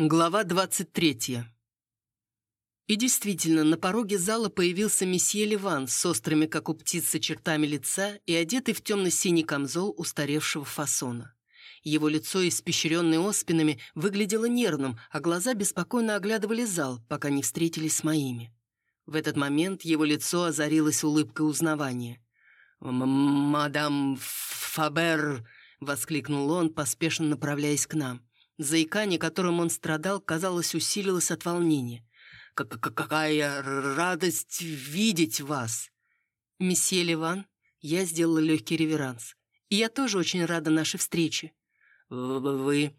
Глава 23. И действительно, на пороге зала появился месье Ливан с острыми, как у птицы, чертами лица и одетый в темно-синий камзол устаревшего фасона. Его лицо, испещренное оспинами, выглядело нервным, а глаза беспокойно оглядывали зал, пока не встретились с моими. В этот момент его лицо озарилось улыбкой узнавания. «Мадам Фабер!» — воскликнул он, поспешно направляясь к нам. Заикание, которым он страдал, казалось, усилилось от волнения. «Какая радость видеть вас!» «Месье Ливан, я сделала легкий реверанс. И я тоже очень рада нашей встрече». «Вы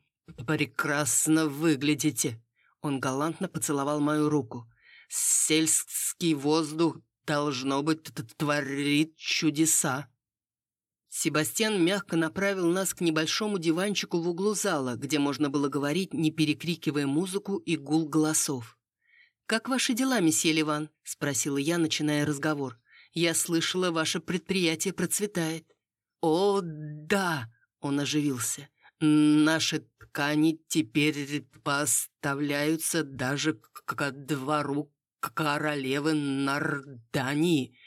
прекрасно выглядите!» Он галантно поцеловал мою руку. «Сельский воздух, должно быть, творит чудеса!» Себастьян мягко направил нас к небольшому диванчику в углу зала, где можно было говорить, не перекрикивая музыку и гул голосов. «Как ваши дела, месье Ливан?» — спросила я, начиная разговор. «Я слышала, ваше предприятие процветает». «О, да!» — он оживился. «Наши ткани теперь поставляются даже к двору королевы Нардании.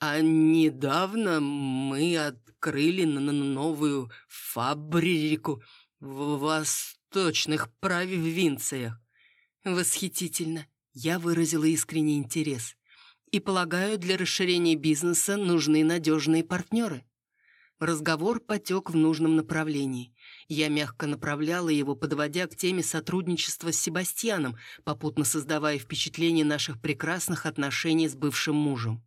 А недавно мы открыли новую фабрику в восточных провинциях. Восхитительно. Я выразила искренний интерес. И полагаю, для расширения бизнеса нужны надежные партнеры. Разговор потек в нужном направлении. Я мягко направляла его, подводя к теме сотрудничества с Себастьяном, попутно создавая впечатление наших прекрасных отношений с бывшим мужем.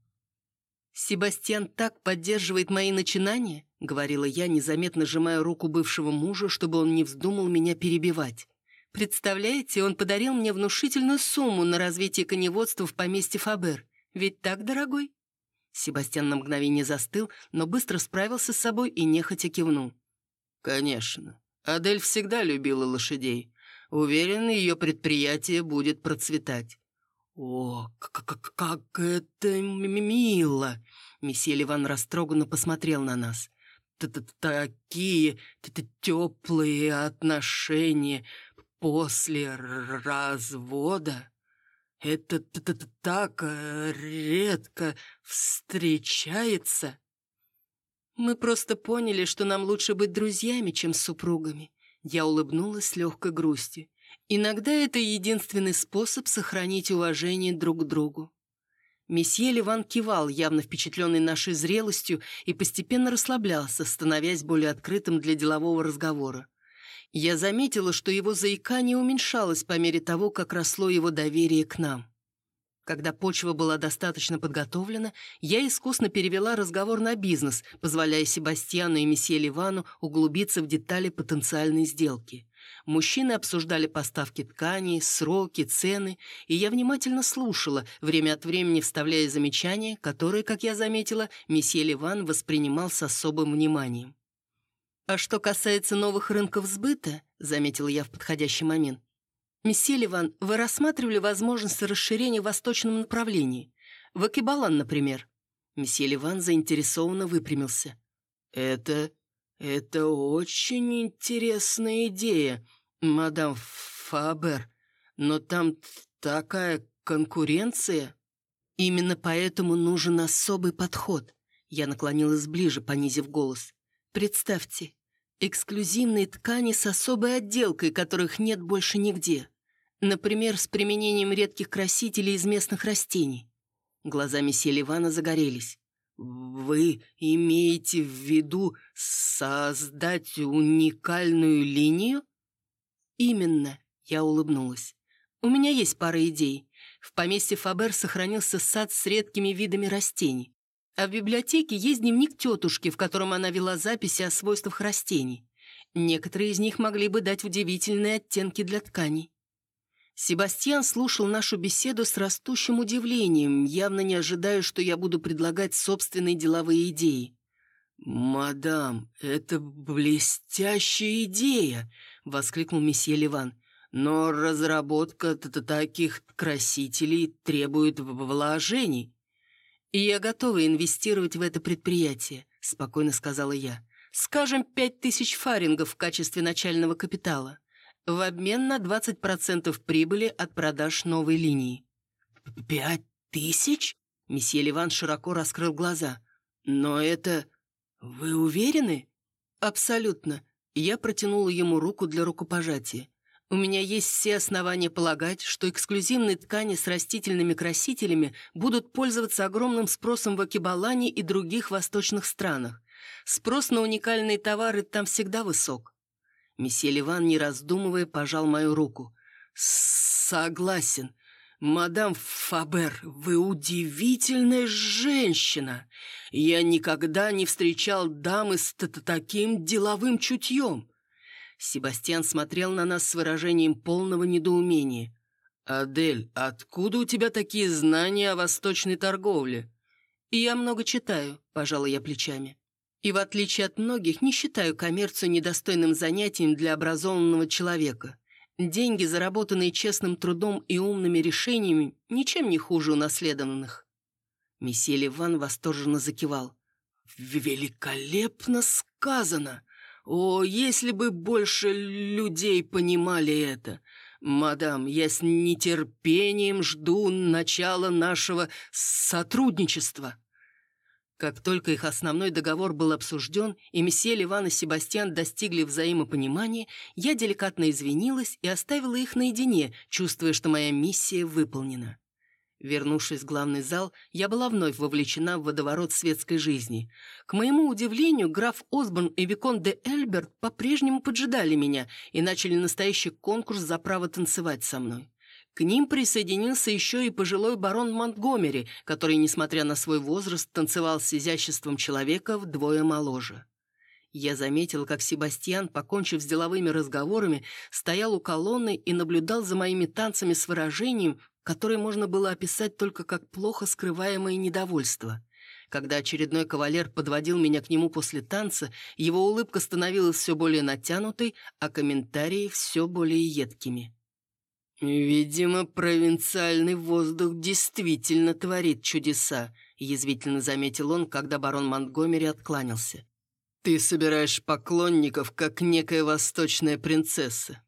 «Себастьян так поддерживает мои начинания», — говорила я, незаметно сжимая руку бывшего мужа, чтобы он не вздумал меня перебивать. «Представляете, он подарил мне внушительную сумму на развитие коневодства в поместье Фабер. Ведь так, дорогой?» Себастьян на мгновение застыл, но быстро справился с собой и нехотя кивнул. «Конечно. Адель всегда любила лошадей. Уверен, ее предприятие будет процветать. «О, как, это мило!» Месье Ливан растроганно посмотрел на нас. «Такие теплые отношения после развода. Это так редко встречается». «Мы просто поняли, что нам лучше быть друзьями, чем супругами». Я улыбнулась с легкой грустью. Иногда это единственный способ сохранить уважение друг к другу. Месье Ливан кивал, явно впечатленный нашей зрелостью, и постепенно расслаблялся, становясь более открытым для делового разговора. Я заметила, что его заикание уменьшалось по мере того, как росло его доверие к нам. Когда почва была достаточно подготовлена, я искусно перевела разговор на бизнес, позволяя Себастьяну и месье Ливану углубиться в детали потенциальной сделки. Мужчины обсуждали поставки тканей, сроки, цены, и я внимательно слушала, время от времени вставляя замечания, которые, как я заметила, месье Ливан воспринимал с особым вниманием. «А что касается новых рынков сбыта», — заметила я в подходящий момент, «Месье Ливан, вы рассматривали возможность расширения в восточном направлении? В Акибалан, например?» Месье Ливан заинтересованно выпрямился. «Это «Это очень интересная идея, мадам Фабер, но там такая конкуренция». «Именно поэтому нужен особый подход», — я наклонилась ближе, понизив голос. «Представьте, эксклюзивные ткани с особой отделкой, которых нет больше нигде. Например, с применением редких красителей из местных растений». Глаза месье Ливана загорелись. «Вы имеете в виду создать уникальную линию?» «Именно», — я улыбнулась. «У меня есть пара идей. В поместье Фабер сохранился сад с редкими видами растений. А в библиотеке есть дневник тетушки, в котором она вела записи о свойствах растений. Некоторые из них могли бы дать удивительные оттенки для тканей. Себастьян слушал нашу беседу с растущим удивлением, явно не ожидая, что я буду предлагать собственные деловые идеи. «Мадам, это блестящая идея!» — воскликнул месье Ливан. «Но разработка таких красителей требует вложений». «И я готова инвестировать в это предприятие», — спокойно сказала я. «Скажем, пять тысяч фарингов в качестве начального капитала. В обмен на 20% прибыли от продаж новой линии». «Пять тысяч?» Месье Ливан широко раскрыл глаза. «Но это... Вы уверены?» «Абсолютно». Я протянула ему руку для рукопожатия. У меня есть все основания полагать, что эксклюзивные ткани с растительными красителями будут пользоваться огромным спросом в Акибалане и других восточных странах. Спрос на уникальные товары там всегда высок. Месье Ливан, не раздумывая, пожал мою руку. «Согласен. «Мадам Фабер, вы удивительная женщина! Я никогда не встречал дамы с таким деловым чутьем!» Себастьян смотрел на нас с выражением полного недоумения. «Адель, откуда у тебя такие знания о восточной торговле?» «Я много читаю», — пожала я плечами. «И в отличие от многих, не считаю коммерцию недостойным занятием для образованного человека. Деньги, заработанные честным трудом и умными решениями, ничем не хуже унаследованных». Месье Ливан восторженно закивал. «Великолепно сказано! О, если бы больше людей понимали это! Мадам, я с нетерпением жду начала нашего сотрудничества!» Как только их основной договор был обсужден, и месье Ливан и Себастьян достигли взаимопонимания, я деликатно извинилась и оставила их наедине, чувствуя, что моя миссия выполнена. Вернувшись в главный зал, я была вновь вовлечена в водоворот светской жизни. К моему удивлению, граф Осборн и Викон де Эльберт по-прежнему поджидали меня и начали настоящий конкурс за право танцевать со мной. К ним присоединился еще и пожилой барон Монтгомери, который, несмотря на свой возраст, танцевал с изяществом человека вдвое моложе. Я заметил, как Себастьян, покончив с деловыми разговорами, стоял у колонны и наблюдал за моими танцами с выражением, которое можно было описать только как плохо скрываемое недовольство. Когда очередной кавалер подводил меня к нему после танца, его улыбка становилась все более натянутой, а комментарии все более едкими. «Видимо, провинциальный воздух действительно творит чудеса», язвительно заметил он, когда барон Монтгомери откланялся. «Ты собираешь поклонников, как некая восточная принцесса».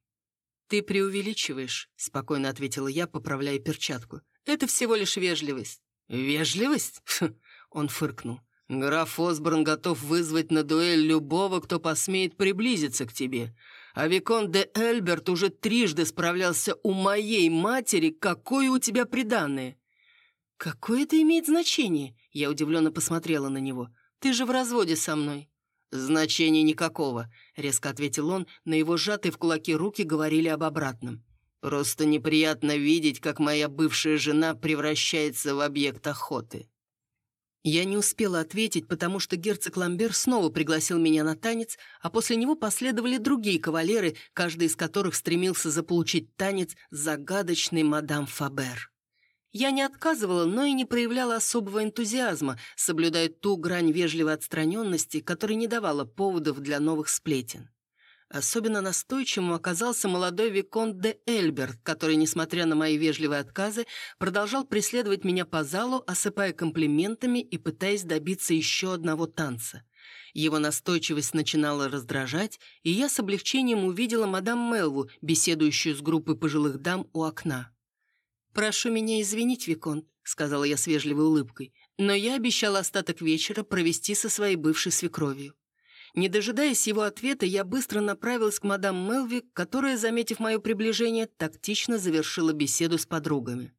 «Ты преувеличиваешь», — спокойно ответила я, поправляя перчатку. «Это всего лишь вежливость». «Вежливость?» — он фыркнул. «Граф Осборн готов вызвать на дуэль любого, кто посмеет приблизиться к тебе. А Викон де Эльберт уже трижды справлялся у моей матери, какое у тебя приданное». «Какое это имеет значение?» Я удивленно посмотрела на него. «Ты же в разводе со мной». «Значения никакого», — резко ответил он, но его сжатые в кулаки руки говорили об обратном. «Просто неприятно видеть, как моя бывшая жена превращается в объект охоты». Я не успела ответить, потому что герцог Ламбер снова пригласил меня на танец, а после него последовали другие кавалеры, каждый из которых стремился заполучить танец загадочный мадам Фабер. Я не отказывала, но и не проявляла особого энтузиазма, соблюдая ту грань вежливой отстраненности, которая не давала поводов для новых сплетен. Особенно настойчивым оказался молодой Виконт де Эльберт, который, несмотря на мои вежливые отказы, продолжал преследовать меня по залу, осыпая комплиментами и пытаясь добиться еще одного танца. Его настойчивость начинала раздражать, и я с облегчением увидела мадам Мелву, беседующую с группой пожилых дам у окна. «Прошу меня извинить, Виконт», — сказала я с вежливой улыбкой, «но я обещала остаток вечера провести со своей бывшей свекровью». Не дожидаясь его ответа, я быстро направилась к мадам Мелви, которая, заметив мое приближение, тактично завершила беседу с подругами.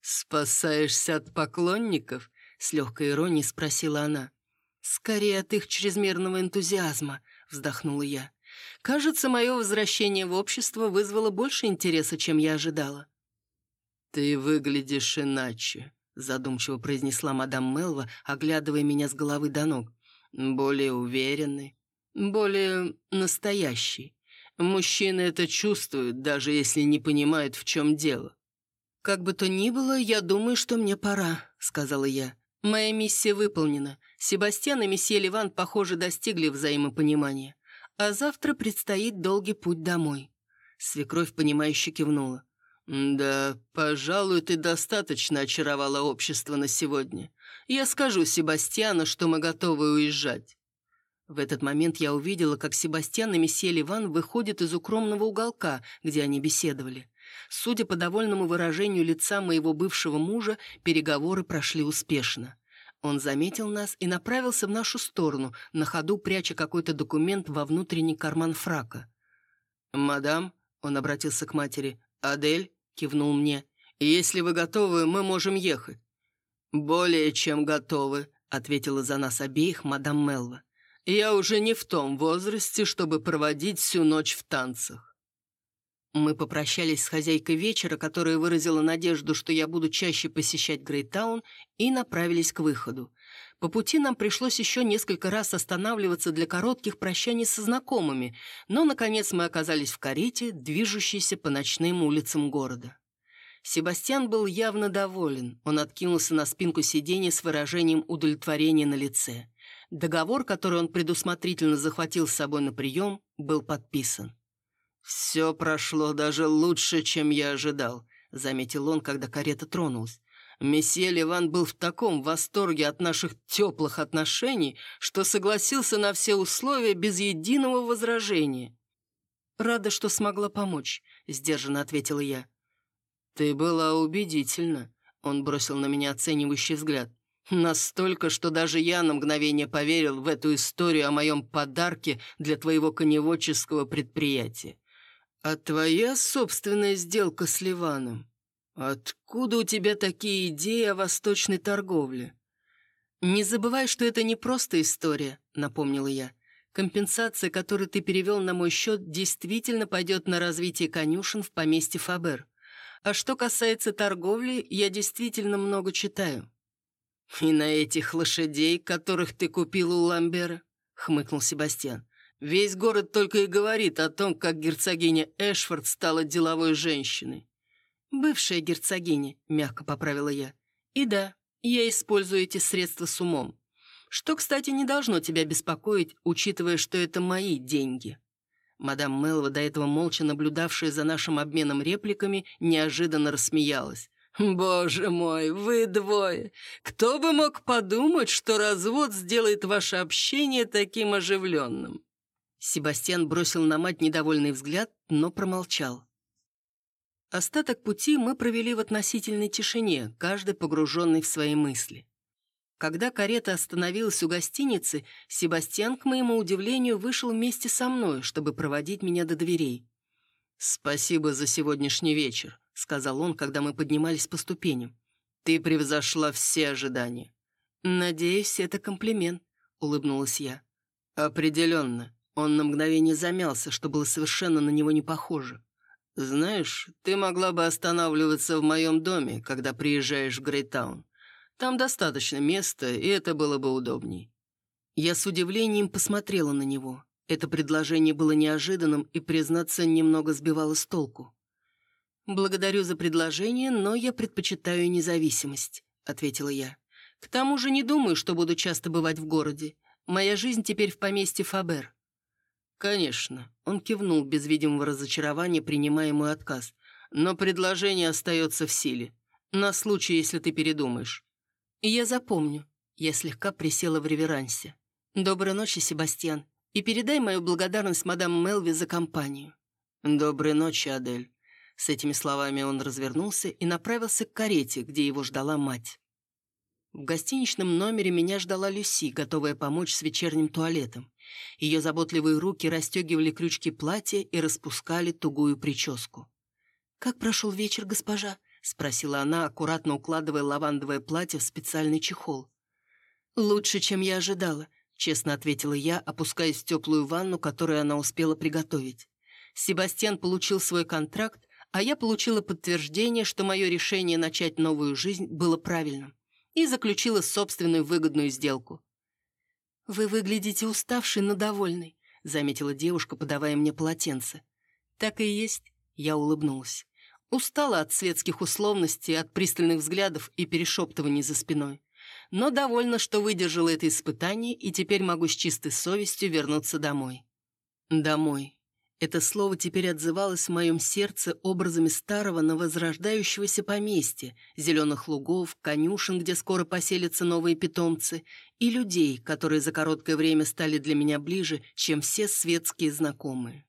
«Спасаешься от поклонников?» — с легкой иронией спросила она. «Скорее от их чрезмерного энтузиазма», — вздохнула я. «Кажется, мое возвращение в общество вызвало больше интереса, чем я ожидала». «Ты выглядишь иначе», — задумчиво произнесла мадам Мелва, оглядывая меня с головы до ног более уверенный, более настоящий. Мужчины это чувствуют, даже если не понимают, в чем дело. «Как бы то ни было, я думаю, что мне пора», — сказала я. «Моя миссия выполнена. Себастьян и месье Ливан, похоже, достигли взаимопонимания. А завтра предстоит долгий путь домой». Свекровь, понимающе кивнула. «Да, пожалуй, ты достаточно очаровала общество на сегодня. Я скажу Себастьяну, что мы готовы уезжать». В этот момент я увидела, как Себастьян и месье Ливан выходят из укромного уголка, где они беседовали. Судя по довольному выражению лица моего бывшего мужа, переговоры прошли успешно. Он заметил нас и направился в нашу сторону, на ходу пряча какой-то документ во внутренний карман фрака. «Мадам», — он обратился к матери, — «Адель», — кивнул мне, — «если вы готовы, мы можем ехать». «Более чем готовы», — ответила за нас обеих мадам Мелва. Я уже не в том возрасте, чтобы проводить всю ночь в танцах. Мы попрощались с хозяйкой вечера, которая выразила надежду, что я буду чаще посещать Грейтаун, и направились к выходу. По пути нам пришлось еще несколько раз останавливаться для коротких прощаний со знакомыми, но, наконец, мы оказались в карете, движущейся по ночным улицам города. Себастьян был явно доволен. Он откинулся на спинку сиденья с выражением удовлетворения на лице. Договор, который он предусмотрительно захватил с собой на прием, был подписан. «Все прошло даже лучше, чем я ожидал», — заметил он, когда карета тронулась. «Месье Ливан был в таком восторге от наших теплых отношений, что согласился на все условия без единого возражения». «Рада, что смогла помочь», — сдержанно ответила я. «Ты была убедительна», — он бросил на меня оценивающий взгляд. Настолько, что даже я на мгновение поверил в эту историю о моем подарке для твоего коневодческого предприятия. А твоя собственная сделка с Ливаном? Откуда у тебя такие идеи о восточной торговле? «Не забывай, что это не просто история», — напомнила я. «Компенсация, которую ты перевел на мой счет, действительно пойдет на развитие конюшен в поместье Фабер. А что касается торговли, я действительно много читаю». «И на этих лошадей, которых ты купил у Ламбера?» — хмыкнул Себастьян. «Весь город только и говорит о том, как герцогиня Эшфорд стала деловой женщиной». «Бывшая герцогиня», — мягко поправила я. «И да, я использую эти средства с умом. Что, кстати, не должно тебя беспокоить, учитывая, что это мои деньги». Мадам Мелва, до этого молча наблюдавшая за нашим обменом репликами, неожиданно рассмеялась. «Боже мой, вы двое! Кто бы мог подумать, что развод сделает ваше общение таким оживленным?» Себастьян бросил на мать недовольный взгляд, но промолчал. Остаток пути мы провели в относительной тишине, каждый погруженный в свои мысли. Когда карета остановилась у гостиницы, Себастьян, к моему удивлению, вышел вместе со мной, чтобы проводить меня до дверей. «Спасибо за сегодняшний вечер», — сказал он, когда мы поднимались по ступеням. «Ты превзошла все ожидания». «Надеюсь, это комплимент», — улыбнулась я. «Определенно». Он на мгновение замялся, что было совершенно на него не похоже. «Знаешь, ты могла бы останавливаться в моем доме, когда приезжаешь в Грейтаун. Там достаточно места, и это было бы удобней». Я с удивлением посмотрела на него. Это предложение было неожиданным и, признаться, немного сбивало с толку. «Благодарю за предложение, но я предпочитаю независимость», — ответила я. «К тому же не думаю, что буду часто бывать в городе. Моя жизнь теперь в поместье Фабер». «Конечно», — он кивнул без видимого разочарования, принимая мой отказ. «Но предложение остается в силе. На случай, если ты передумаешь». «Я запомню». Я слегка присела в реверансе. «Доброй ночи, Себастьян, и передай мою благодарность мадам Мелви за компанию». «Доброй ночи, Адель». С этими словами он развернулся и направился к карете, где его ждала мать. В гостиничном номере меня ждала Люси, готовая помочь с вечерним туалетом. Ее заботливые руки расстегивали крючки платья и распускали тугую прическу. «Как прошел вечер, госпожа?» — спросила она, аккуратно укладывая лавандовое платье в специальный чехол. «Лучше, чем я ожидала», — честно ответила я, опускаясь в теплую ванну, которую она успела приготовить. Себастьян получил свой контракт, а я получила подтверждение, что мое решение начать новую жизнь было правильным, и заключила собственную выгодную сделку. «Вы выглядите уставшей, но довольной», — заметила девушка, подавая мне полотенце. «Так и есть», — я улыбнулась. Устала от светских условностей, от пристальных взглядов и перешептываний за спиной. Но довольна, что выдержала это испытание, и теперь могу с чистой совестью вернуться домой. Домой. Это слово теперь отзывалось в моем сердце образами старого новозрождающегося поместья, зеленых лугов, конюшен, где скоро поселятся новые питомцы, и людей, которые за короткое время стали для меня ближе, чем все светские знакомые.